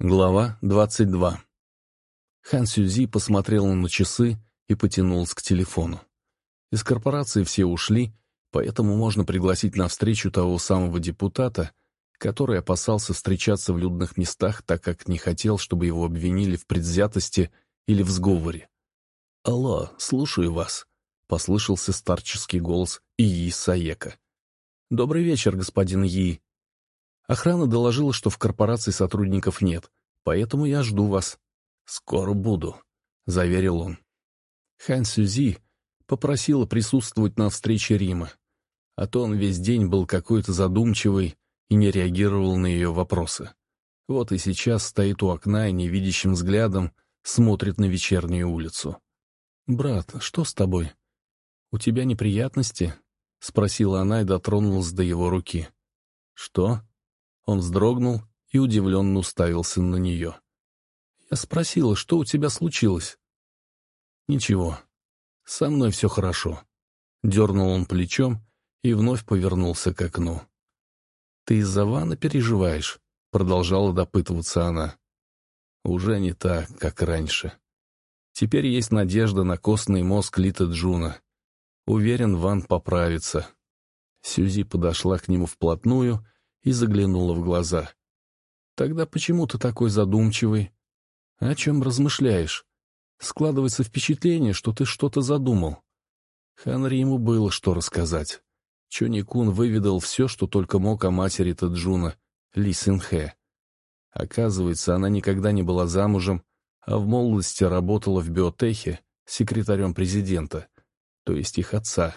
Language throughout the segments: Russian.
Глава 22 Хан Сюзи посмотрел на часы и потянулся к телефону. Из корпорации все ушли, поэтому можно пригласить на встречу того самого депутата, который опасался встречаться в людных местах, так как не хотел, чтобы его обвинили в предвзятости или в сговоре. «Алло, слушаю вас», — послышался старческий голос Ии Саека. «Добрый вечер, господин Yi», Охрана доложила, что в корпорации сотрудников нет, поэтому я жду вас. Скоро буду, — заверил он. Хан Сюзи попросила присутствовать на встрече Рима, а то он весь день был какой-то задумчивый и не реагировал на ее вопросы. Вот и сейчас стоит у окна и невидящим взглядом смотрит на вечернюю улицу. «Брат, что с тобой? У тебя неприятности?» — спросила она и дотронулась до его руки. «Что?» Он вздрогнул и удивленно уставился на нее. Я спросила, что у тебя случилось? Ничего. Со мной все хорошо. Дернул он плечом и вновь повернулся к окну. Ты из-за Вана переживаешь? Продолжала допытываться она. Уже не так, как раньше. Теперь есть надежда на костный мозг Лита Джуна. Уверен, Ван поправится. Сюзи подошла к нему вплотную и заглянула в глаза. «Тогда почему ты такой задумчивый? О чем размышляешь? Складывается впечатление, что ты что-то задумал». Ханри ему было что рассказать. Чони Кун выведал все, что только мог о матери Таджуна, Ли Синхэ. Оказывается, она никогда не была замужем, а в молодости работала в биотехе секретарем президента, то есть их отца.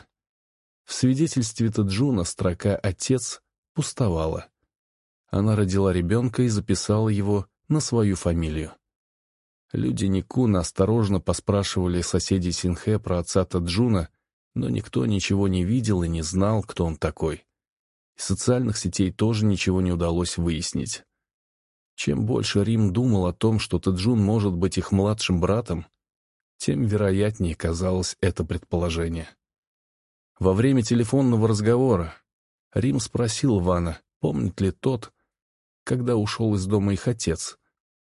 В свидетельстве Таджуна строка «отец» пустовала. Она родила ребенка и записала его на свою фамилию. Люди Никуна осторожно поспрашивали соседей Синхэ про отца Таджуна, но никто ничего не видел и не знал, кто он такой. Из социальных сетей тоже ничего не удалось выяснить. Чем больше Рим думал о том, что Таджун может быть их младшим братом, тем вероятнее казалось это предположение. Во время телефонного разговора Рим спросил Вана, помнит ли тот, когда ушел из дома их отец.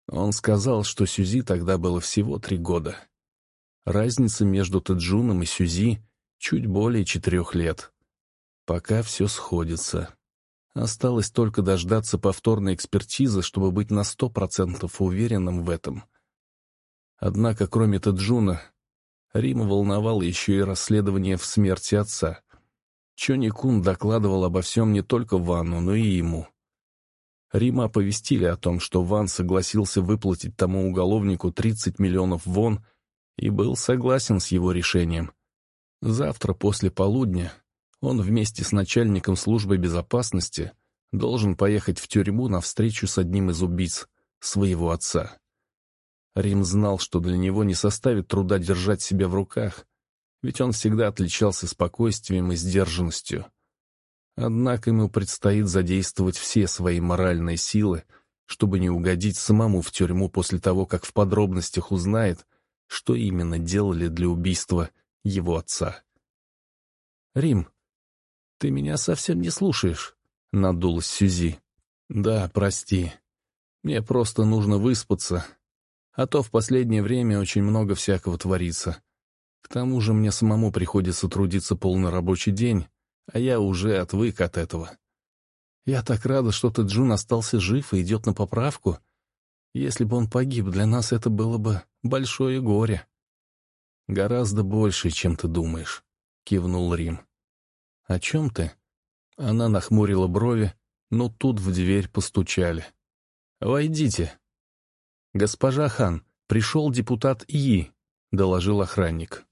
Он сказал, что Сюзи тогда было всего три года. Разница между Таджуном и Сюзи чуть более четырех лет. Пока все сходится. Осталось только дождаться повторной экспертизы, чтобы быть на сто процентов уверенным в этом. Однако, кроме Таджуна, Рима волновало еще и расследование в смерти отца. Чони Кун докладывал обо всем не только Вану, но и ему. Рима оповестили о том, что Ван согласился выплатить тому уголовнику 30 миллионов вон и был согласен с его решением. Завтра после полудня он вместе с начальником службы безопасности должен поехать в тюрьму на встречу с одним из убийц, своего отца. Рим знал, что для него не составит труда держать себя в руках, ведь он всегда отличался спокойствием и сдержанностью. Однако ему предстоит задействовать все свои моральные силы, чтобы не угодить самому в тюрьму после того, как в подробностях узнает, что именно делали для убийства его отца. «Рим, ты меня совсем не слушаешь», — надулась Сюзи. «Да, прости. Мне просто нужно выспаться, а то в последнее время очень много всякого творится. К тому же мне самому приходится трудиться полный рабочий день, а я уже отвык от этого. Я так рада, что ты, Джун, остался жив и идет на поправку. Если бы он погиб, для нас это было бы большое горе. Гораздо больше, чем ты думаешь, — кивнул Рим. О чем ты? Она нахмурила брови, но тут в дверь постучали. «Войдите». «Госпожа Хан, пришел депутат И», — доложил охранник.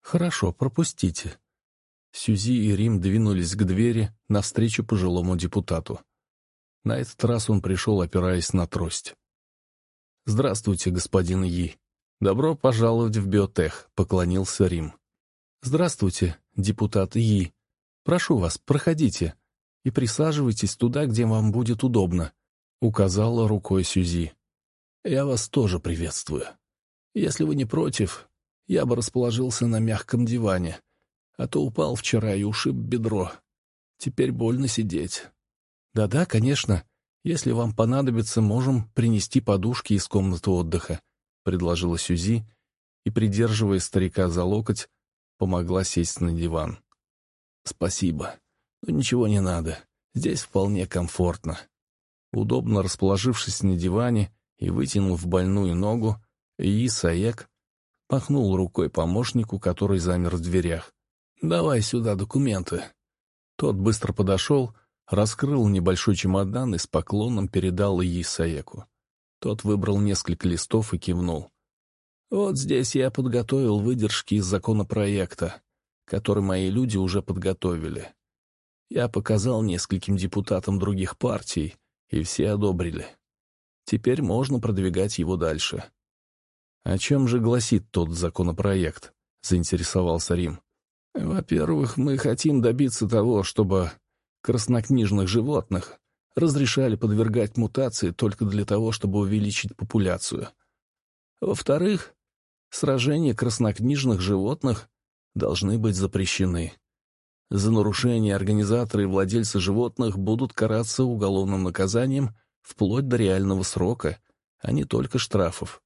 «Хорошо, пропустите». Сюзи и Рим двинулись к двери навстречу пожилому депутату. На этот раз он пришел, опираясь на трость. «Здравствуйте, господин И. Добро пожаловать в биотех», — поклонился Рим. «Здравствуйте, депутат И. Прошу вас, проходите и присаживайтесь туда, где вам будет удобно», — указала рукой Сюзи. «Я вас тоже приветствую. Если вы не против, я бы расположился на мягком диване, а то упал вчера и ушиб бедро. Теперь больно сидеть. Да-да, конечно. «Если вам понадобится, можем принести подушки из комнаты отдыха», — предложила Сюзи, и, придерживая старика за локоть, помогла сесть на диван. «Спасибо, но ничего не надо. Здесь вполне комфортно». Удобно расположившись на диване и вытянув больную ногу, И Саек махнул рукой помощнику, который замер в дверях. «Давай сюда документы». Тот быстро подошел, раскрыл небольшой чемодан и с поклоном передал ей Саеку. Тот выбрал несколько листов и кивнул. «Вот здесь я подготовил выдержки из законопроекта, который мои люди уже подготовили. Я показал нескольким депутатам других партий, и все одобрили. Теперь можно продвигать его дальше». «О чем же гласит тот законопроект?» — заинтересовался Рим. «Во-первых, мы хотим добиться того, чтобы краснокнижных животных разрешали подвергать мутации только для того, чтобы увеличить популяцию. Во-вторых, сражения краснокнижных животных должны быть запрещены. За нарушение организаторы и владельцы животных будут караться уголовным наказанием вплоть до реального срока, а не только штрафов.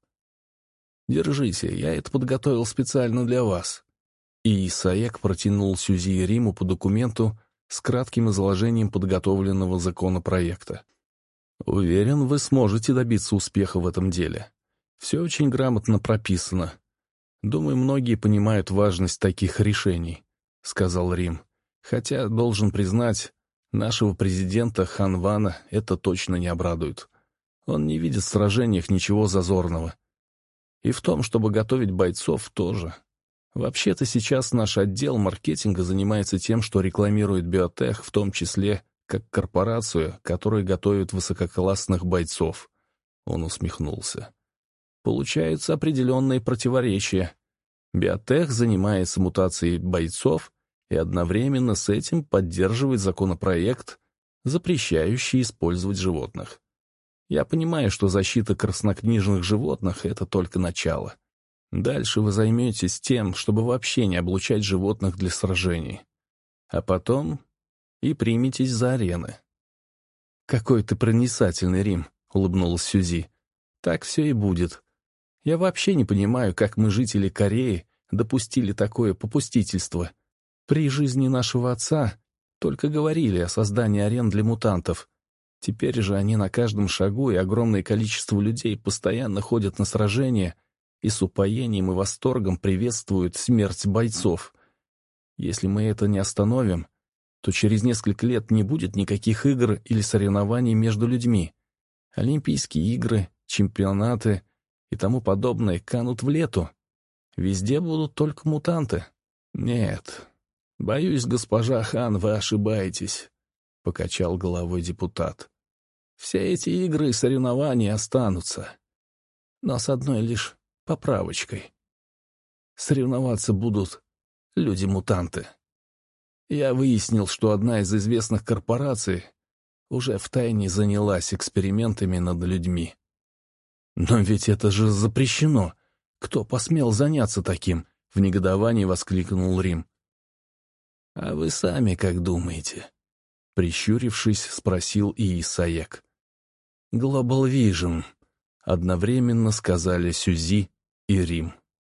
Держите, я это подготовил специально для вас. И Исаек протянул Сюзи и Риму по документу с кратким изложением подготовленного законопроекта. Уверен, вы сможете добиться успеха в этом деле. Все очень грамотно прописано. Думаю, многие понимают важность таких решений, — сказал Рим. Хотя, должен признать, нашего президента Ханвана это точно не обрадует. Он не видит в сражениях ничего зазорного. И в том, чтобы готовить бойцов, тоже. Вообще-то сейчас наш отдел маркетинга занимается тем, что рекламирует биотех, в том числе как корпорацию, которая готовит высококлассных бойцов. Он усмехнулся. Получаются определенные противоречия. Биотех занимается мутацией бойцов и одновременно с этим поддерживает законопроект, запрещающий использовать животных. Я понимаю, что защита краснокнижных животных — это только начало. Дальше вы займетесь тем, чтобы вообще не облучать животных для сражений. А потом и приметесь за арены. «Какой ты проницательный, Рим», — улыбнулась Сюзи. «Так все и будет. Я вообще не понимаю, как мы, жители Кореи, допустили такое попустительство. При жизни нашего отца только говорили о создании арен для мутантов. Теперь же они на каждом шагу, и огромное количество людей постоянно ходят на сражения и с упоением и восторгом приветствуют смерть бойцов. Если мы это не остановим, то через несколько лет не будет никаких игр или соревнований между людьми. Олимпийские игры, чемпионаты и тому подобное канут в лету. Везде будут только мутанты. Нет, боюсь, госпожа Хан, вы ошибаетесь, — покачал головой депутат. Все эти игры и соревнования останутся. Но с одной лишь поправочкой. Соревноваться будут люди-мутанты. Я выяснил, что одна из известных корпораций уже втайне занялась экспериментами над людьми. «Но ведь это же запрещено! Кто посмел заняться таким?» — в негодовании воскликнул Рим. «А вы сами как думаете?» — прищурившись, спросил Иисаек. «Global Vision», — одновременно сказали Сюзи и Рим.